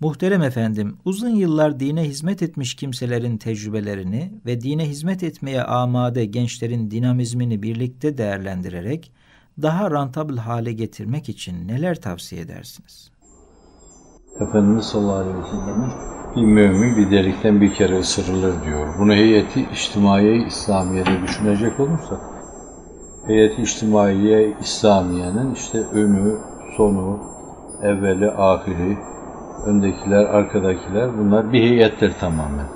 Muhterem efendim, uzun yıllar dine hizmet etmiş kimselerin tecrübelerini ve dine hizmet etmeye amade gençlerin dinamizmini birlikte değerlendirerek daha rantabl hale getirmek için neler tavsiye edersiniz? Efendimiz sallallahu aleyhi ve sellem'in bir mümin bir delikten bir kere ısırılır diyor. Bunu heyeti içtimaiye İslamiye'de düşünecek olursak, heyeti içtimaiye İslamiye'nin işte önü, sonu, evveli, ahiri, öndekiler, arkadakiler bunlar bir heyettir tamamen.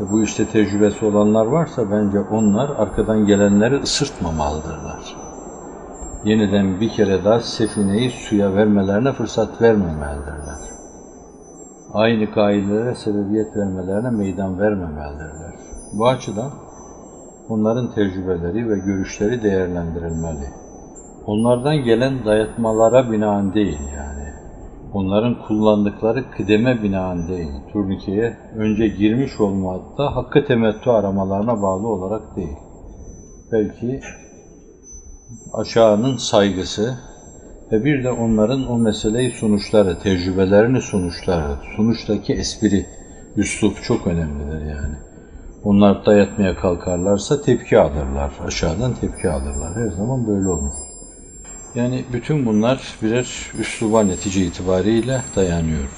Ve bu işte tecrübesi olanlar varsa bence onlar arkadan gelenleri ısırtmamalıdırlar. Yeniden bir kere daha sefineyi suya vermelerine fırsat vermemelidirler. Aynı kaidelere sebebiyet vermelerine meydan vermemelidirler. Bu açıdan onların tecrübeleri ve görüşleri değerlendirilmeli. Onlardan gelen dayatmalara binaen değil yani onların kullandıkları kıdeme binaen değil, turnikeye önce girmiş olmakta hakkı temettü aramalarına bağlı olarak değil. Belki aşağının saygısı ve bir de onların o meseleyi sonuçları, tecrübelerini sonuçları, sonuçtaki espri, üslup çok önemlidir yani. Onlar dayatmaya kalkarlarsa tepki alırlar, aşağıdan tepki alırlar. Her zaman böyle olmuş. Yani bütün bunlar birer üsluba netice itibariyle dayanıyor.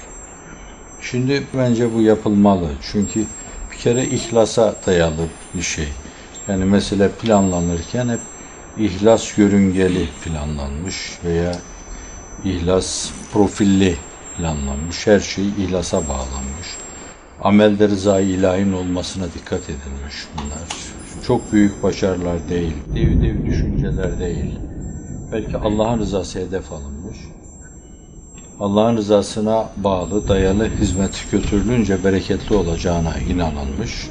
Şimdi bence bu yapılmalı. Çünkü bir kere ihlasa dayalı bir şey. Yani mesela planlanırken hep ihlas yörüngeli planlanmış veya ihlas profilli planlanmış. Her şey ihlasa bağlanmış. Amelde rızayı ilahinin olmasına dikkat edilmiş bunlar. Çok büyük başarılar değil, dev dev düşünceler değil belki Allah'ın rızası hedef alınmış. Allah'ın rızasına bağlı, dayalı hizmet götürülünce bereketli olacağına inanılmış.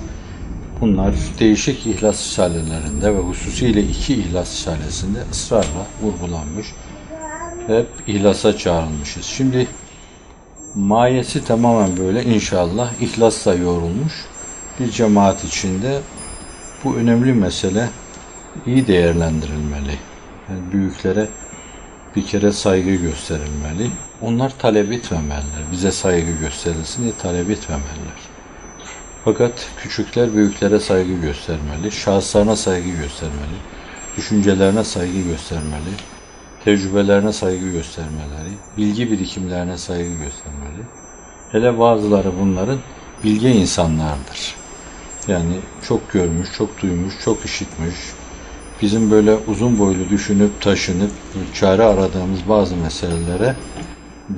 Bunlar değişik ihlas risalelerinde ve hususiyle iki ihlas risalesinde ısrarla vurgulanmış. Hep ihlasa çağrılmışız. Şimdi mayesi tamamen böyle inşallah ihlasla yorulmuş bir cemaat içinde bu önemli mesele iyi değerlendirilmeli. Yani büyüklere bir kere saygı gösterilmeli. Onlar talep etmemeliler. Bize saygı gösterilsin diye talep etmemeliler. Fakat küçükler büyüklere saygı göstermeli, şahıslarına saygı göstermeli, düşüncelerine saygı göstermeli, tecrübelerine saygı göstermeleri, bilgi birikimlerine saygı göstermeli. Hele bazıları bunların bilge insanlardır. Yani çok görmüş, çok duymuş, çok işitmiş, bizim böyle uzun boylu düşünüp taşınıp çare aradığımız bazı meselelere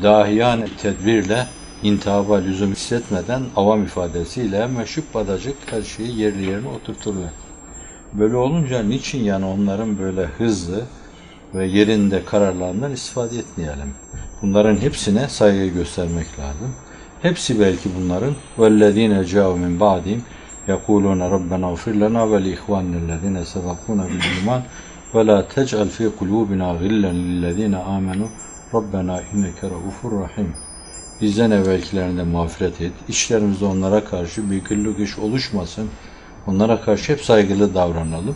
dahiyan tedbirle intihaba lüzum hissetmeden avam ifadesiyle meşhur badacık her şeyi yerli yerine oturturlar. Böyle olunca niçin yani onların böyle hızlı ve yerinde kararlarından istifade etmeyelim? Bunların hepsine saygı göstermek lazım. Hepsi belki bunların وَالَّذ۪ينَ جَاءُوا مِنْ بَعْدِهِمْ يقولون ربنا اغفر لنا ولإخواننا الذين سبقونا بالإيمان ولا تجعل في قلوبنا غلا للذين آمنوا Rabbena inneke raufur rahim. Bizden evvelkilerine mağfiret et. İçlerimizde onlara karşı bir güllük iş oluşmasın. Onlara karşı hep saygılı davranalım.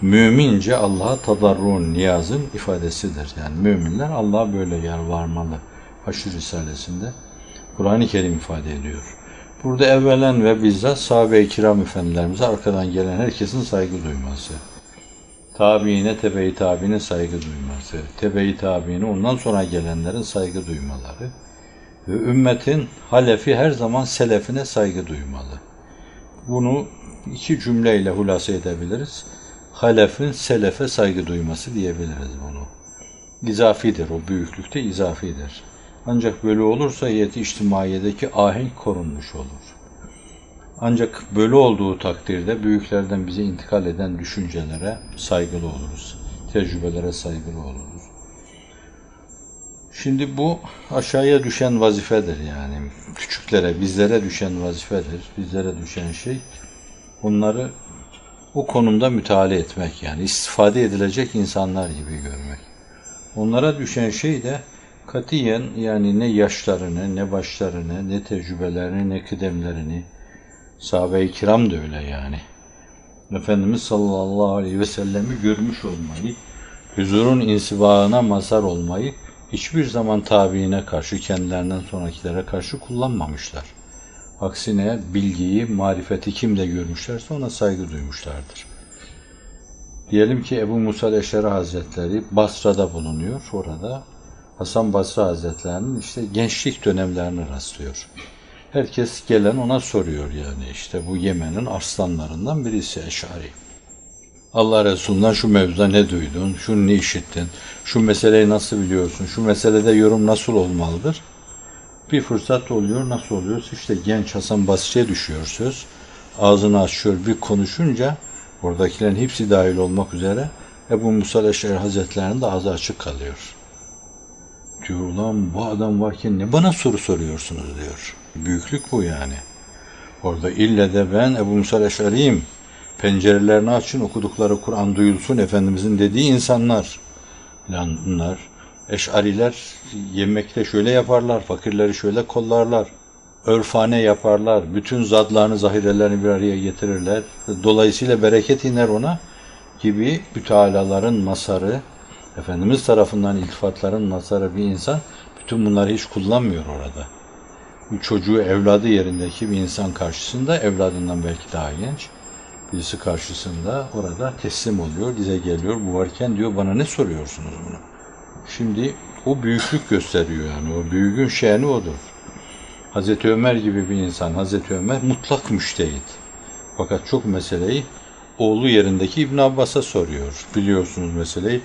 Mümince Allah'a tadarrun, niyazın ifadesidir. Yani müminler Allah'a böyle yer varmalı. Haşr Risalesi'nde Kur'an-ı Kerim ifade ediyor. Burada evvelen ve bizzat sahabe-i kiram efendilerimize arkadan gelen herkesin saygı duyması. Tabiine, tebe-i tabiine saygı duyması. Tebe-i tabiine ondan sonra gelenlerin saygı duymaları. Ve ümmetin halefi her zaman selefine saygı duymalı. Bunu iki cümleyle hulasa edebiliriz. Halefin selefe saygı duyması diyebiliriz bunu. İzafidir o büyüklükte izafidir. Ancak böyle olursa heyeti içtimaiyedeki ahenk korunmuş olur. Ancak böyle olduğu takdirde büyüklerden bize intikal eden düşüncelere saygılı oluruz. Tecrübelere saygılı oluruz. Şimdi bu aşağıya düşen vazifedir yani. Küçüklere, bizlere düşen vazifedir. Bizlere düşen şey onları o konumda müteala etmek yani istifade edilecek insanlar gibi görmek. Onlara düşen şey de katiyen yani ne yaşlarını, ne başlarını, ne tecrübelerini, ne kıdemlerini, sahabe-i kiram da öyle yani. Efendimiz sallallahu aleyhi ve sellemi görmüş olmayı, huzurun insibağına mazhar olmayı hiçbir zaman tabiine karşı, kendilerinden sonrakilere karşı kullanmamışlar. Aksine bilgiyi, marifeti kimde görmüşlerse ona saygı duymuşlardır. Diyelim ki Ebu Musa Eşeri Hazretleri Basra'da bulunuyor. Orada Hasan Basra Hazretlerinin işte gençlik dönemlerini rastlıyor. Herkes gelen ona soruyor yani işte bu Yemen'in arslanlarından birisi Eşari. Allah Resulü'nden şu mevzuda ne duydun, şunu ne işittin, şu meseleyi nasıl biliyorsun, şu meselede yorum nasıl olmalıdır? Bir fırsat oluyor, nasıl oluyor? İşte genç Hasan Basri'ye düşüyor söz. Ağzını açıyor, bir konuşunca oradakilerin hepsi dahil olmak üzere Ebu Musa Eşer Hazretleri'nin de ağzı açık kalıyor. Diyor ulan bu adam varken ne bana soru soruyorsunuz diyor. Büyüklük bu yani. Orada ille de ben Ebu Musa Eşari'yim. Pencerelerini açın okudukları Kur'an duyulsun Efendimizin dediği insanlar. Yani bunlar Eş'ariler yemekte şöyle yaparlar, fakirleri şöyle kollarlar, örfane yaparlar, bütün zadlarını, zahirelerini bir araya getirirler. Dolayısıyla bereket iner ona gibi mütealaların masarı, Efendimiz tarafından iltifatların masarı bir insan bütün bunları hiç kullanmıyor orada. Bu çocuğu evladı yerindeki bir insan karşısında evladından belki daha genç birisi karşısında orada teslim oluyor, dize geliyor. Bu varken diyor bana ne soruyorsunuz bunu? Şimdi o büyüklük gösteriyor yani. O büyüğün şe'ni odur. Hazreti Ömer gibi bir insan, Hazreti Ömer mutlak müştehit. Fakat çok meseleyi oğlu yerindeki İbn Abbas'a soruyor. Biliyorsunuz meseleyi.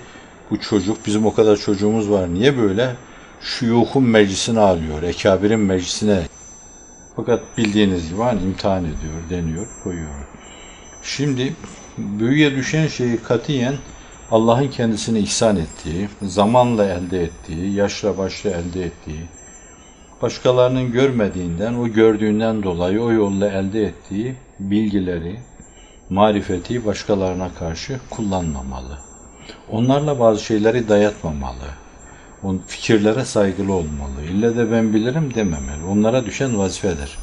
Bu çocuk, bizim o kadar çocuğumuz var. Niye böyle? Şuyuhun meclisine alıyor, ekabirin meclisine. Fakat bildiğiniz gibi hani imtihan ediyor, deniyor, koyuyor. Şimdi büyüye düşen şeyi katiyen Allah'ın kendisine ihsan ettiği, zamanla elde ettiği, yaşla başla elde ettiği, başkalarının görmediğinden, o gördüğünden dolayı o yolla elde ettiği bilgileri, marifeti başkalarına karşı kullanmamalı. Onlarla bazı şeyleri dayatmamalı. On fikirlere saygılı olmalı. İlle de ben bilirim dememeli. Onlara düşen vazifedir.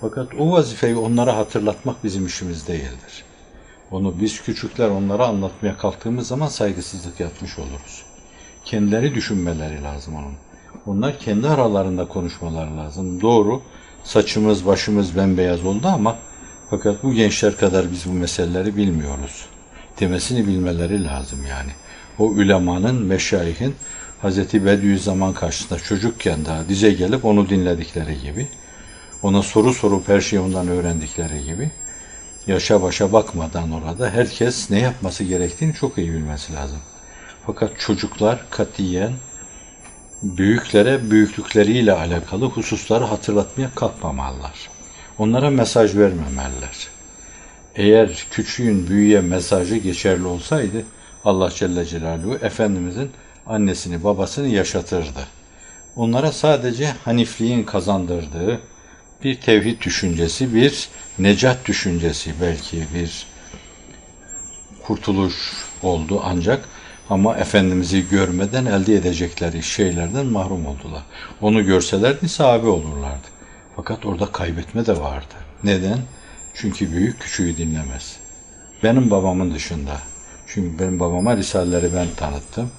Fakat o vazifeyi onlara hatırlatmak bizim işimiz değildir. Onu biz küçükler onlara anlatmaya kalktığımız zaman saygısızlık yapmış oluruz. Kendileri düşünmeleri lazım onun. Onlar kendi aralarında konuşmaları lazım. Doğru, saçımız başımız bembeyaz oldu ama fakat bu gençler kadar biz bu meseleleri bilmiyoruz. Demesini bilmeleri lazım yani. O ulemanın, meşayihin Hz. Bediüzzaman karşısında çocukken daha dize gelip onu dinledikleri gibi ona soru sorup her şeyi ondan öğrendikleri gibi yaşa başa bakmadan orada herkes ne yapması gerektiğini çok iyi bilmesi lazım. Fakat çocuklar katiyen büyüklere büyüklükleriyle alakalı hususları hatırlatmaya kalkmamalılar. Onlara mesaj vermemeliler. Eğer küçüğün büyüye mesajı geçerli olsaydı Allah Celle Celaluhu Efendimizin annesini babasını yaşatırdı. Onlara sadece hanifliğin kazandırdığı, bir tevhid düşüncesi, bir necat düşüncesi belki bir kurtuluş oldu ancak ama Efendimiz'i görmeden elde edecekleri şeylerden mahrum oldular. Onu görselerdi sahabe olurlardı. Fakat orada kaybetme de vardı. Neden? Çünkü büyük küçüğü dinlemez. Benim babamın dışında. Çünkü benim babama Risaleleri ben tanıttım.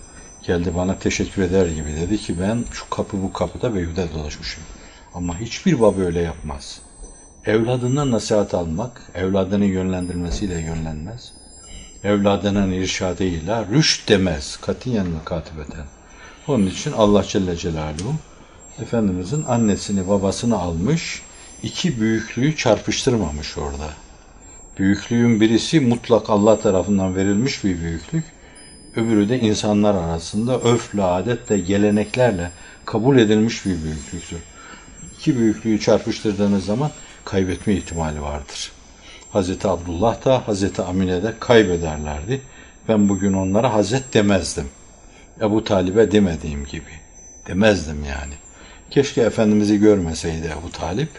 Geldi bana teşekkür eder gibi dedi ki ben şu kapı bu kapıda Beyhude dolaşmışım. Ama hiçbir baba öyle yapmaz. Evladından nasihat almak, evladının yönlendirmesiyle yönlenmez. Evladının irşadıyla rüşt demez, katiyen mukatibeten. Onun için Allah Celle Celaluhu Efendimizin annesini babasını almış, iki büyüklüğü çarpıştırmamış orada. Büyüklüğün birisi mutlak Allah tarafından verilmiş bir büyüklük, öbürü de insanlar arasında öfle, adetle, geleneklerle kabul edilmiş bir büyüklüktür iki büyüklüğü çarpıştırdığınız zaman kaybetme ihtimali vardır. Hazreti Abdullah da Hazreti Amine de kaybederlerdi. Ben bugün onlara Hazret demezdim. Ebu Talib'e demediğim gibi. Demezdim yani. Keşke Efendimiz'i görmeseydi Ebu Talip.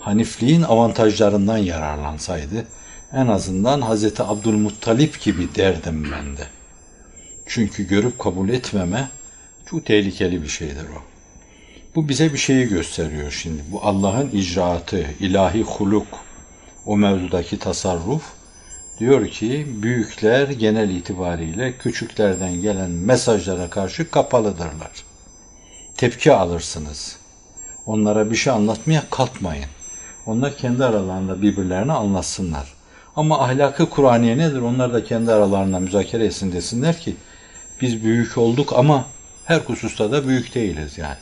Hanifliğin avantajlarından yararlansaydı. En azından Hazreti Abdülmuttalip gibi derdim ben de. Çünkü görüp kabul etmeme çok tehlikeli bir şeydir o. Bu bize bir şeyi gösteriyor şimdi. Bu Allah'ın icraatı, ilahi huluk, o mevzudaki tasarruf diyor ki büyükler genel itibariyle küçüklerden gelen mesajlara karşı kapalıdırlar. tepki alırsınız. Onlara bir şey anlatmaya kalkmayın. Onlar kendi aralarında birbirlerine anlatsınlar. Ama ahlakı Kur'aniye nedir? Onlar da kendi aralarında müzakere etsin desinler ki biz büyük olduk ama her hususta da büyük değiliz yani.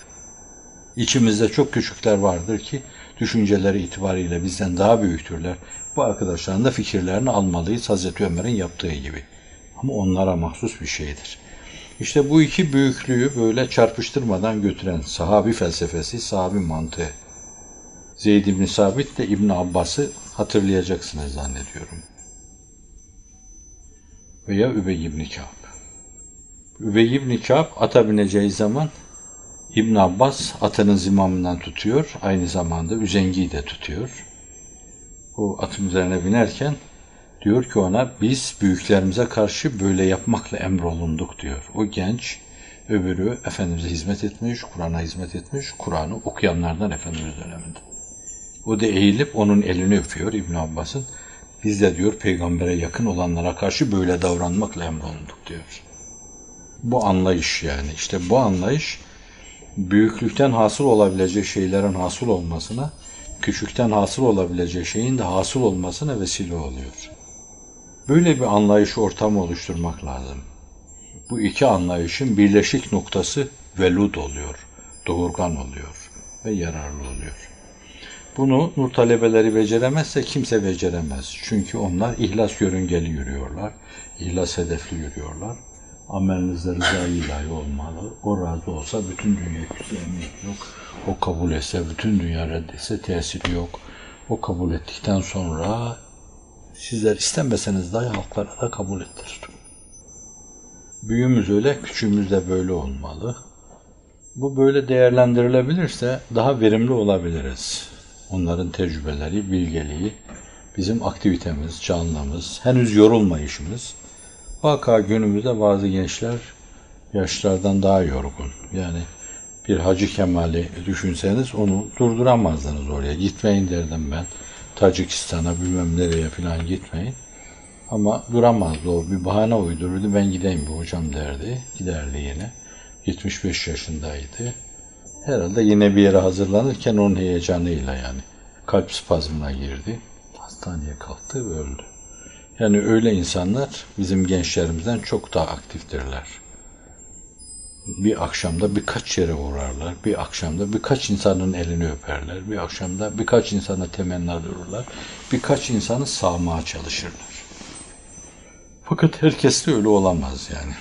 İçimizde çok küçükler vardır ki düşünceleri itibariyle bizden daha büyüktürler. Bu arkadaşların da fikirlerini almalıyız Hazreti Ömer'in yaptığı gibi. Ama onlara mahsus bir şeydir. İşte bu iki büyüklüğü böyle çarpıştırmadan götüren sahabi felsefesi, sahabi mantığı. Zeyd İbni Sabit de İbn Abbas'ı hatırlayacaksınız zannediyorum. Veya Übey İbni Kâb. Übey İbni Kâb ata bineceği zaman İbn Abbas atının zimamından tutuyor. Aynı zamanda üzengiyi de tutuyor. O atın üzerine binerken diyor ki ona biz büyüklerimize karşı böyle yapmakla emrolunduk diyor. O genç öbürü Efendimiz'e hizmet etmiş, Kur'an'a hizmet etmiş, Kur'an'ı okuyanlardan Efendimiz döneminde. O da eğilip onun elini öpüyor İbn Abbas'ın. Biz de diyor peygambere yakın olanlara karşı böyle davranmakla emrolunduk diyor. Bu anlayış yani işte bu anlayış büyüklükten hasıl olabilecek şeylerin hasıl olmasına, küçükten hasıl olabilecek şeyin de hasıl olmasına vesile oluyor. Böyle bir anlayış ortamı oluşturmak lazım. Bu iki anlayışın birleşik noktası velud oluyor, doğurgan oluyor ve yararlı oluyor. Bunu nur talebeleri beceremezse kimse beceremez. Çünkü onlar ihlas yörüngeli yürüyorlar, ihlas hedefli yürüyorlar. Amelinizde rıza ilahi olmalı. O razı olsa bütün dünya küse yok. O kabul etse bütün dünya reddetse tesiri yok. O kabul ettikten sonra sizler istemeseniz dahi halklara da kabul ettirir. Büyüğümüz öyle, küçüğümüz de böyle olmalı. Bu böyle değerlendirilebilirse daha verimli olabiliriz. Onların tecrübeleri, bilgeliği, bizim aktivitemiz, canlımız, henüz yorulmayışımız. Vaka günümüzde bazı gençler yaşlardan daha yorgun. Yani bir Hacı Kemal'i düşünseniz onu durduramazdınız oraya. Gitmeyin derdim ben. Tacikistan'a bilmem nereye falan gitmeyin. Ama duramazdı o. Bir bahane uydururdu. Ben gideyim bu hocam derdi. Giderdi yine. 75 yaşındaydı. Herhalde yine bir yere hazırlanırken onun heyecanıyla yani. Kalp spazmına girdi. Hastaneye kalktı ve öldü. Yani öyle insanlar bizim gençlerimizden çok daha aktiftirler. Bir akşamda birkaç yere uğrarlar. Bir akşamda birkaç insanın elini öperler. Bir akşamda birkaç insana temenna dururlar. Birkaç insanı sağmaya çalışırlar. Fakat herkes de öyle olamaz yani.